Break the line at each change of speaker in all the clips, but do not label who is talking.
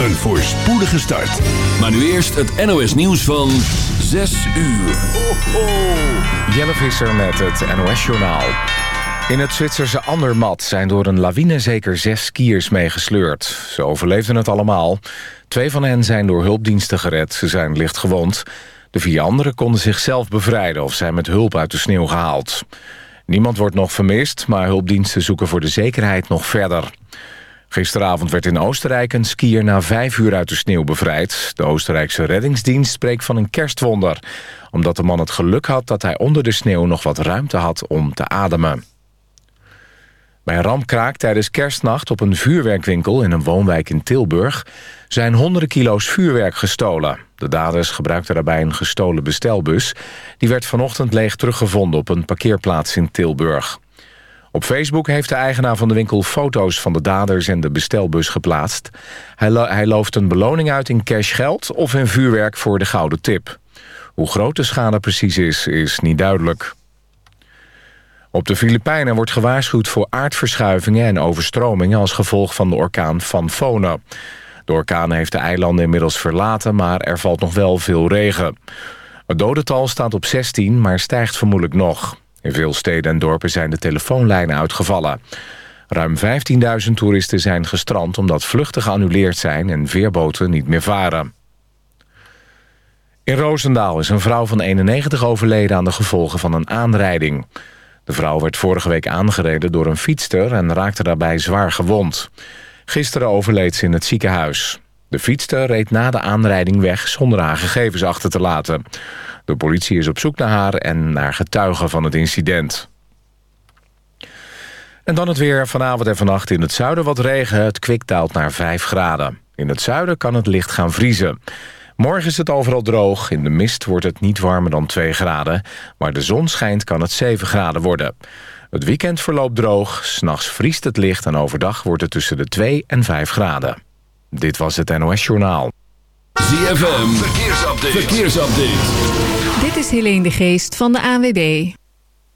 Een voorspoedige start.
Maar nu eerst het NOS nieuws van 6 uur. Ho, ho.
Jelle Visser met het NOS Journaal. In het Zwitserse Andermatt zijn door een lawine zeker zes skiers meegesleurd. Ze overleefden het allemaal. Twee van hen zijn door hulpdiensten gered. Ze zijn licht gewond. De vier anderen konden zichzelf bevrijden of zijn met hulp uit de sneeuw gehaald. Niemand wordt nog vermist, maar hulpdiensten zoeken voor de zekerheid nog verder. Gisteravond werd in Oostenrijk een skier na vijf uur uit de sneeuw bevrijd. De Oostenrijkse reddingsdienst spreekt van een kerstwonder... omdat de man het geluk had dat hij onder de sneeuw nog wat ruimte had om te ademen. Bij een ramkraak tijdens kerstnacht op een vuurwerkwinkel in een woonwijk in Tilburg... zijn honderden kilo's vuurwerk gestolen. De daders gebruikten daarbij een gestolen bestelbus. Die werd vanochtend leeg teruggevonden op een parkeerplaats in Tilburg. Op Facebook heeft de eigenaar van de winkel foto's van de daders en de bestelbus geplaatst. Hij, hij looft een beloning uit in cash geld of in vuurwerk voor de gouden tip. Hoe groot de schade precies is, is niet duidelijk. Op de Filipijnen wordt gewaarschuwd voor aardverschuivingen en overstromingen als gevolg van de orkaan Fanfona. De orkaan heeft de eilanden inmiddels verlaten, maar er valt nog wel veel regen. Het dodental staat op 16, maar stijgt vermoedelijk nog. In veel steden en dorpen zijn de telefoonlijnen uitgevallen. Ruim 15.000 toeristen zijn gestrand omdat vluchten geannuleerd zijn en veerboten niet meer varen. In Roosendaal is een vrouw van 91 overleden aan de gevolgen van een aanrijding. De vrouw werd vorige week aangereden door een fietster en raakte daarbij zwaar gewond. Gisteren overleed ze in het ziekenhuis. De fietster reed na de aanrijding weg zonder haar gegevens achter te laten. De politie is op zoek naar haar en naar getuigen van het incident. En dan het weer vanavond en vannacht in het zuiden wat regen. Het kwik daalt naar 5 graden. In het zuiden kan het licht gaan vriezen. Morgen is het overal droog. In de mist wordt het niet warmer dan 2 graden. Maar de zon schijnt kan het 7 graden worden. Het weekend verloopt droog. S'nachts vriest het licht en overdag wordt het tussen de 2 en 5 graden. Dit was het NOS Journaal.
ZFM, verkeersupdate. verkeersupdate.
Dit is Helene de Geest van de ANWB.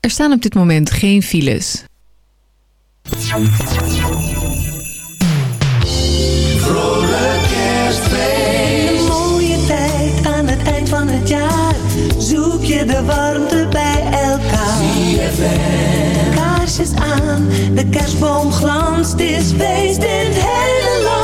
Er staan op dit moment geen files.
Vrolijk kerstfeest.
Een mooie tijd aan het eind van het jaar. Zoek je de warmte bij elkaar.
ZFM.
Kaarsjes aan, de kerstboom glanst. Het is feest in het hele land.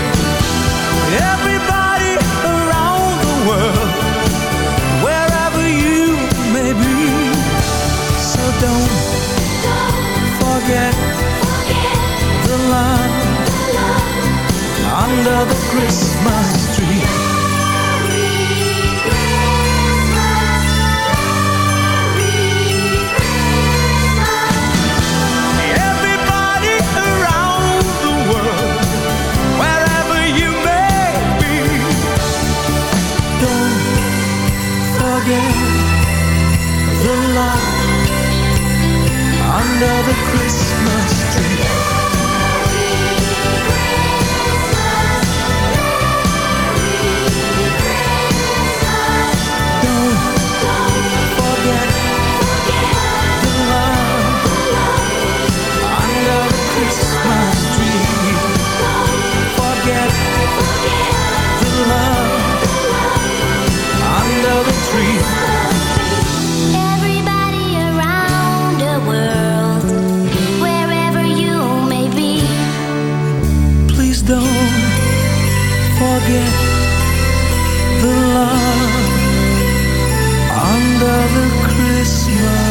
Under the Christmas tree. Everybody around the world, wherever you may be, don't forget the under the Christmas tree. The tree.
Everybody around the world, wherever you may be,
please don't forget the love under the tree.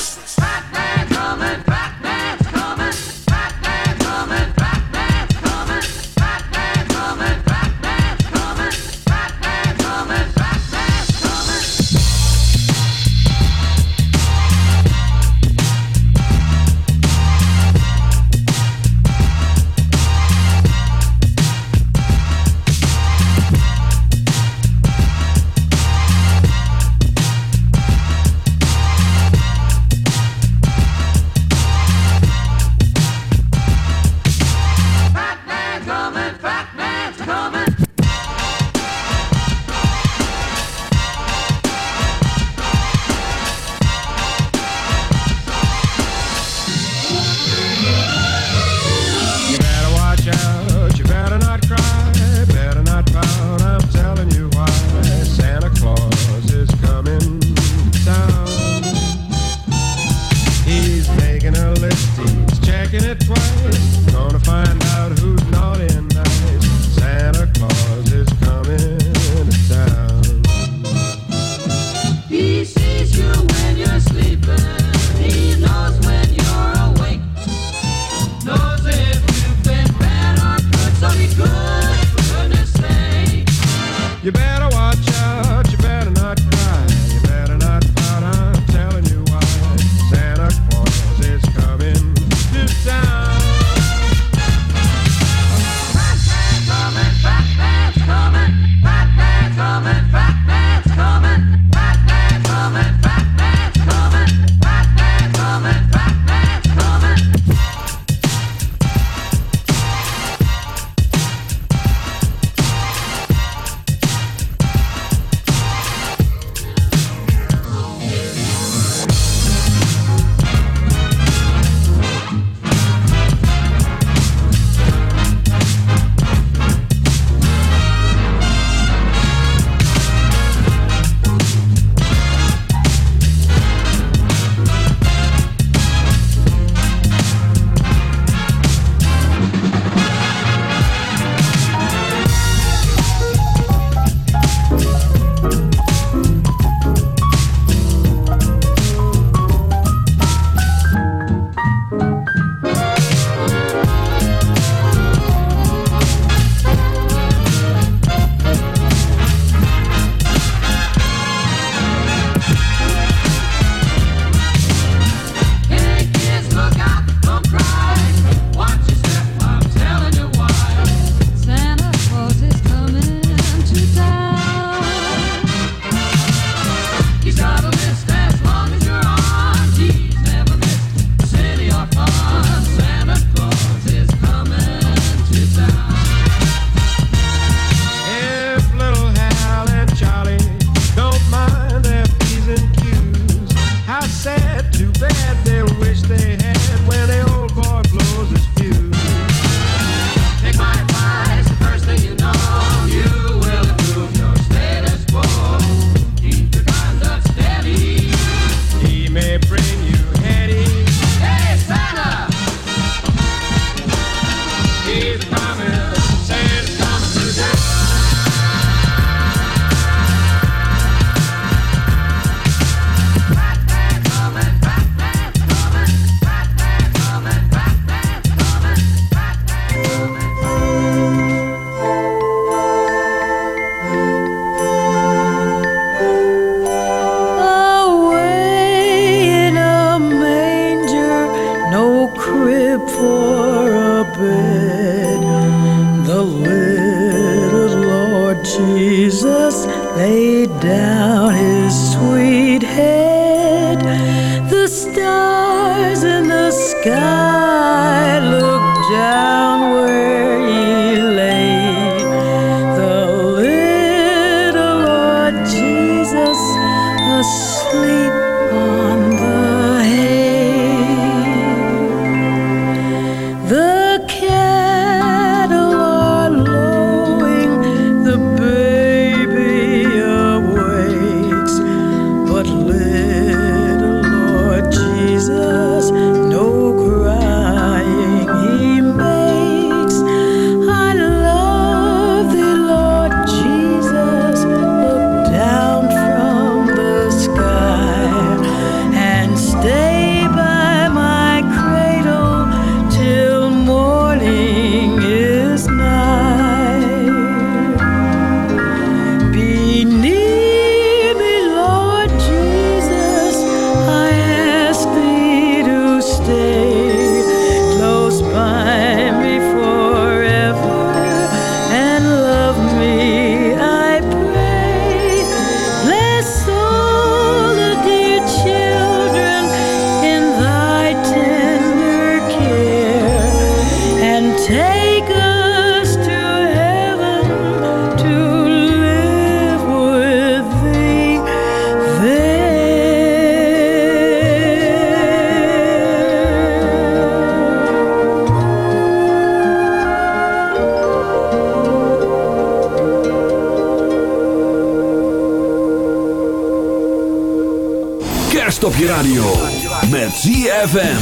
ZFM.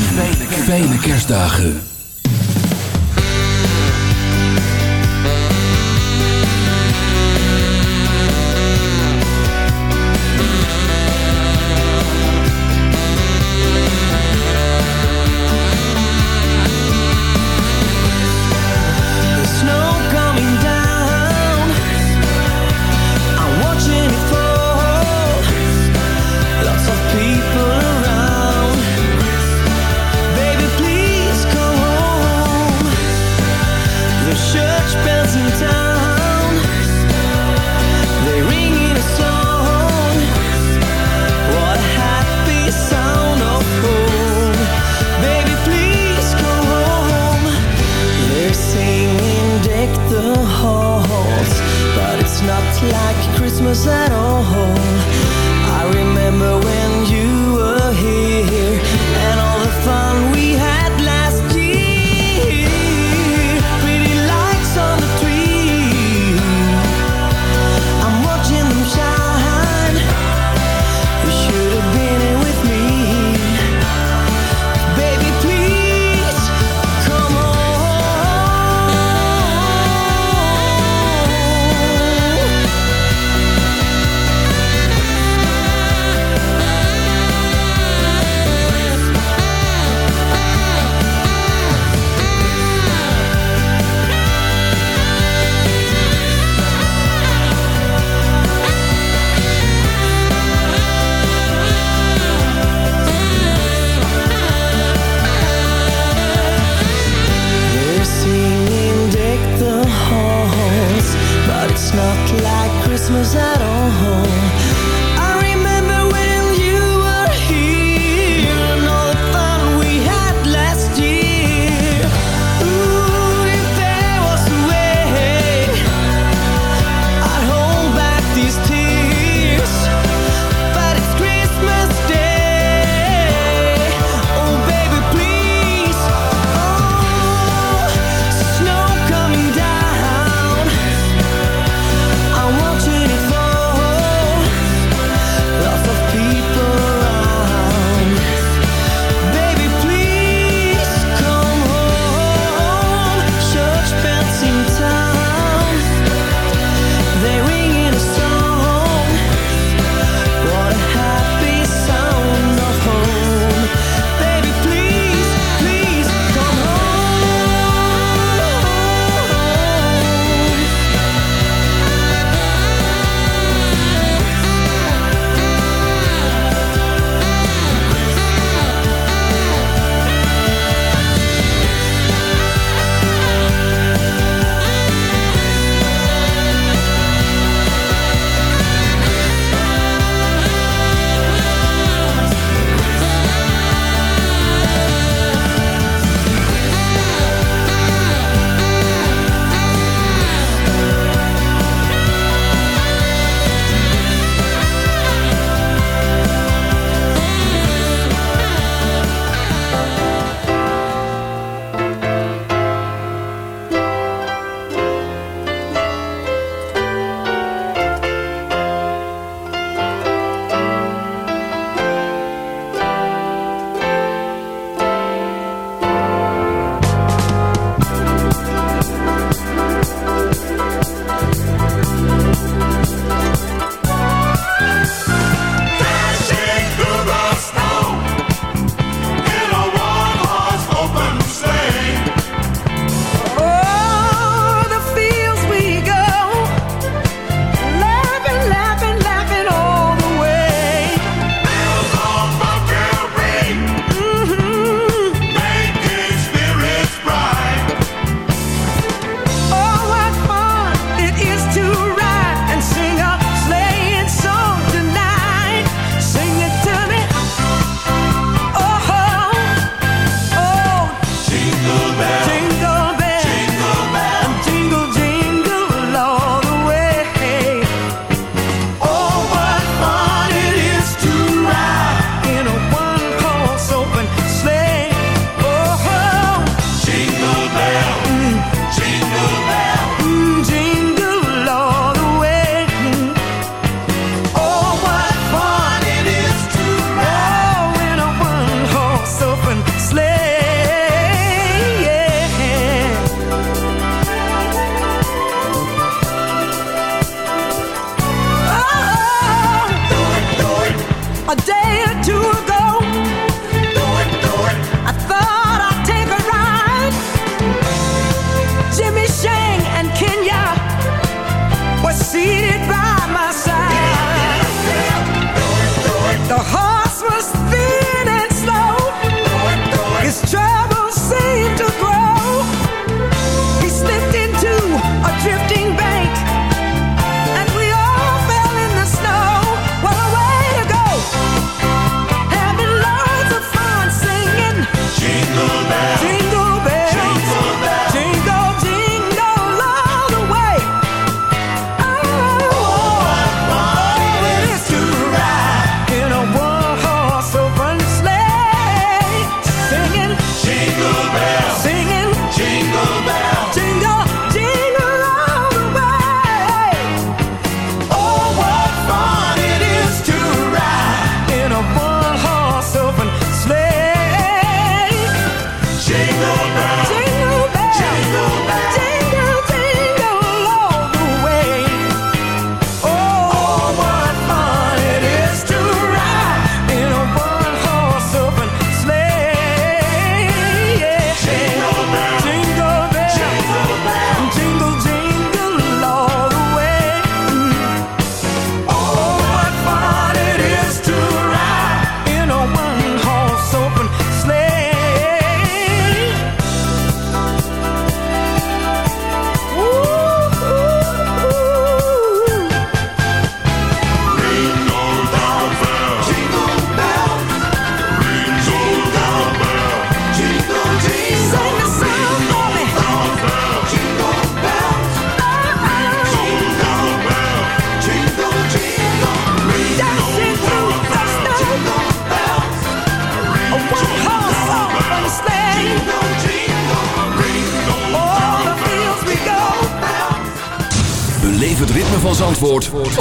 Fijne kerstdagen.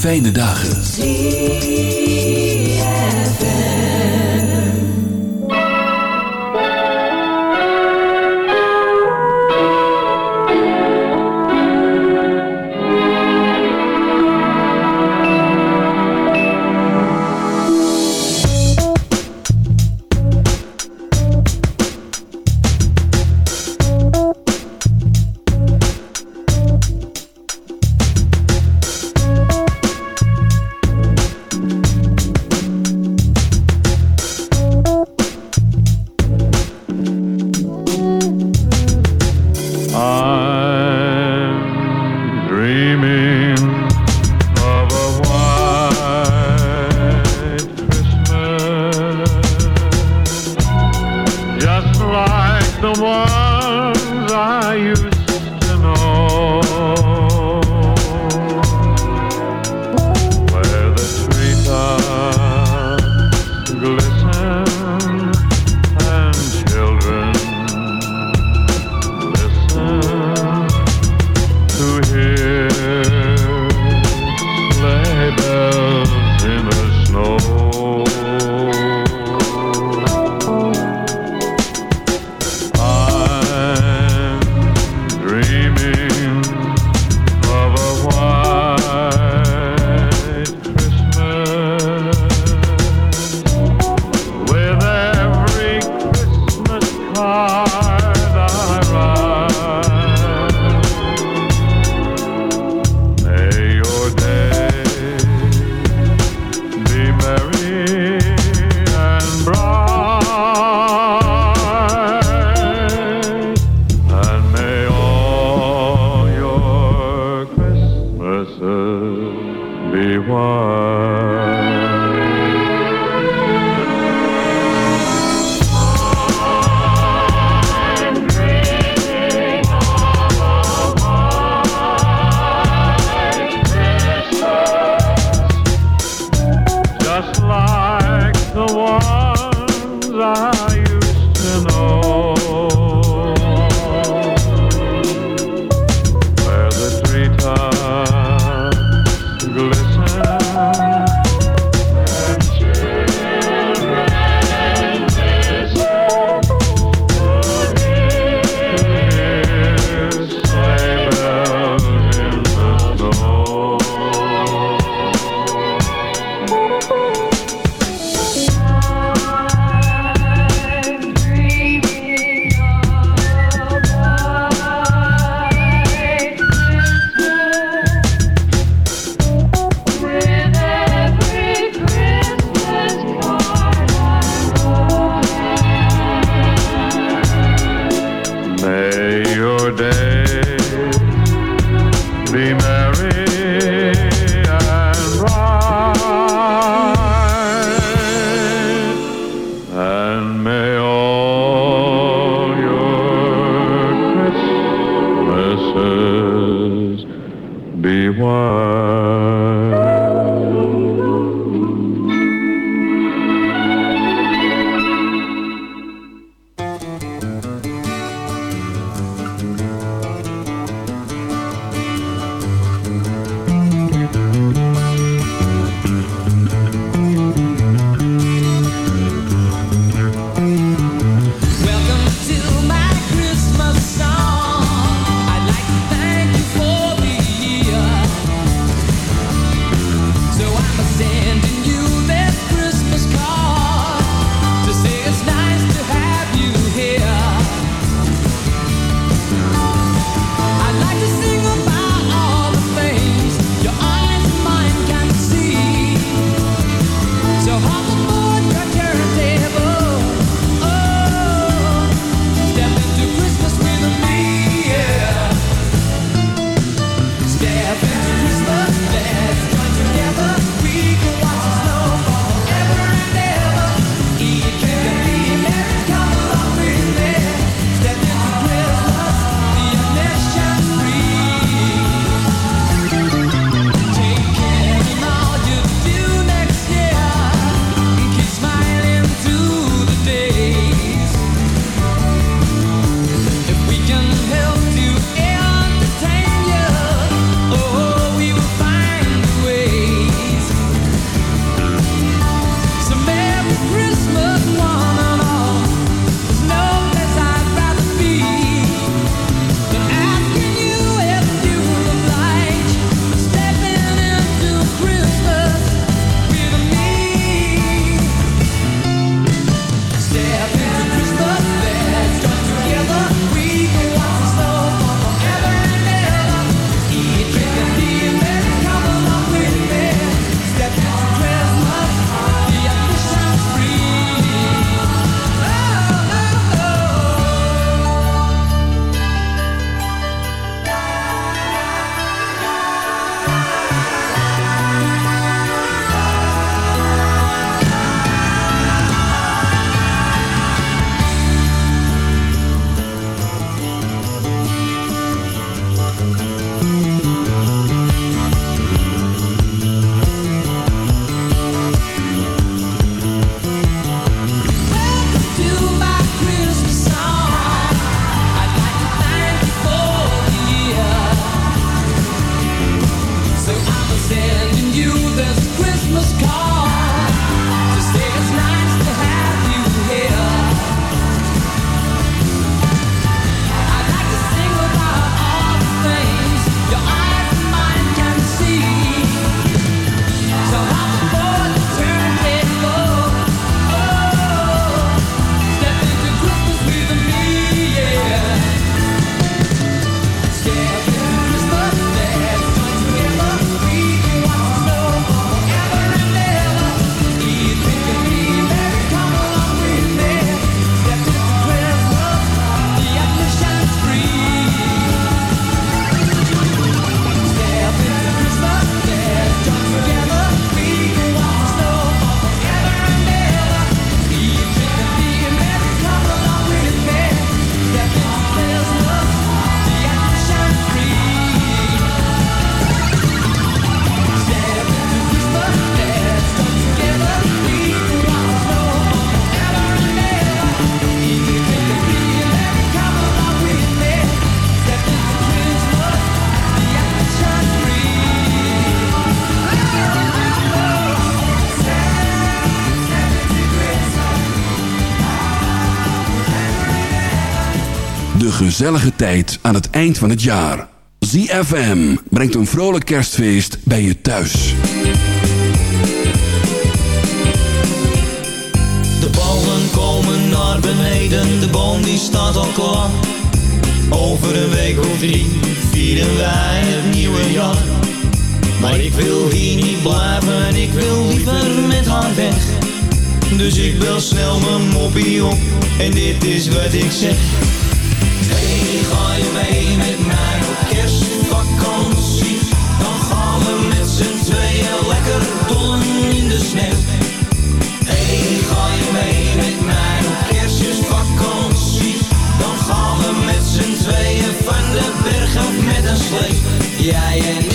fijne dagen.
Gezellige tijd aan het eind van het jaar. ZFM brengt een vrolijk kerstfeest bij je thuis.
De ballen komen naar beneden, de boom die staat al klaar. Over een week of drie vieren wij het nieuwe jaar. Maar ik wil hier niet blijven, ik wil liever met haar weg. Dus ik bel snel mijn moppie op en dit is wat ik zeg. Ga je mee met mij op? Dan gaan we met z'n tweeën lekker dollen in de sneeuw. Hey, ga je mee met mij op? Dan gaan we met z'n tweeën van de berg af met een slee. Jij en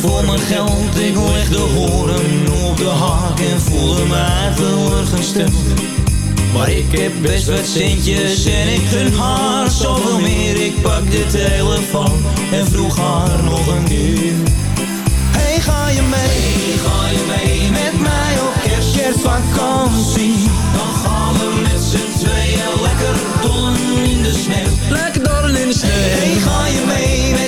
voor mijn geld. Ik leg de horen op de haak en voelde mij teleurgesteld. Maar ik heb best wat centjes en ik gun haar zoveel meer. Ik pak de telefoon en vroeg haar nog een keer. Hey, ga je mee? ga je mee met mij op kerst, kerstvakantie? Dan gaan we met z'n tweeën lekker dollen in de sneeuw. Lekker dollen in de sneeuw. Hey, ga je mee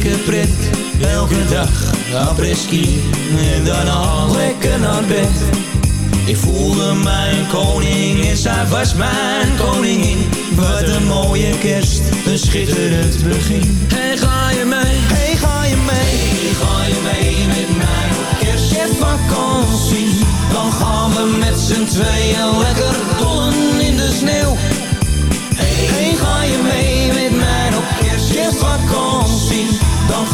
dikke pret. Elke dag apres-ski en daarna lekker naar bed. Ik voelde mijn koning en zij was mijn koningin. Wat een mooie kerst, een schitterend begin. Hey, ga je mee? Hey, ga je mee? Hey, ga je mee met mij op kerst? Kerstvakantie, dan gaan we met z'n tweeën lekker dollen in de sneeuw. Hey, hey, ga je mee met mij op kerst, kerstvakantie?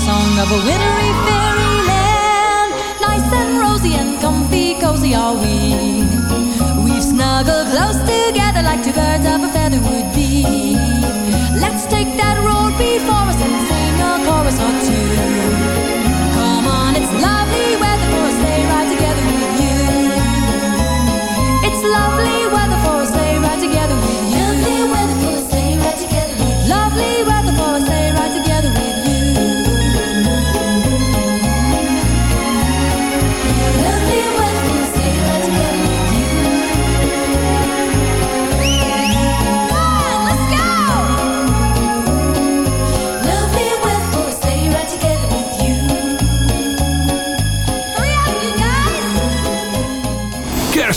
Song of a wintry fairyland. Nice and rosy and comfy, cozy are we. We've snuggled close together like two birds of a feather would be. Let's take that road before us and sing a chorus or two. Come on, it's lovely weather for a sleigh ride together with you. It's lovely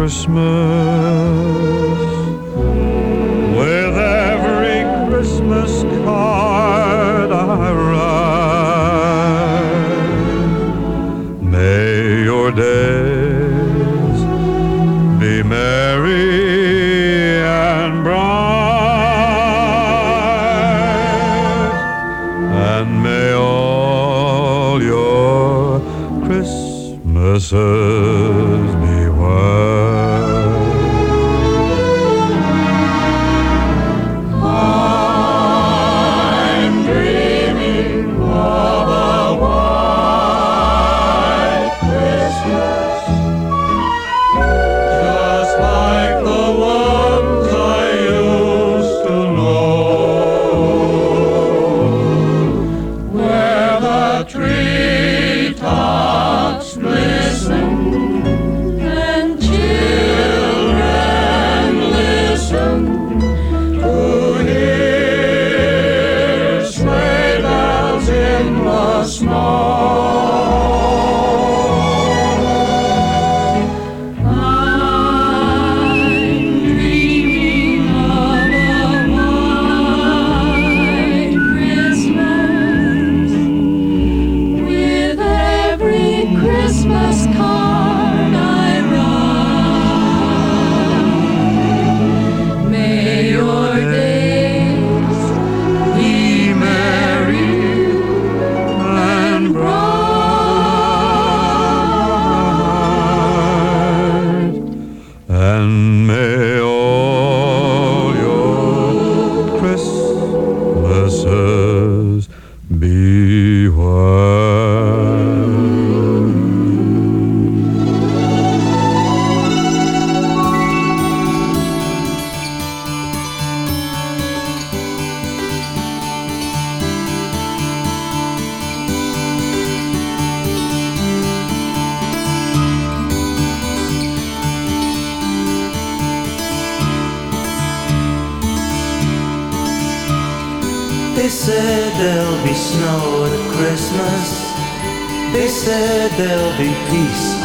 Christmas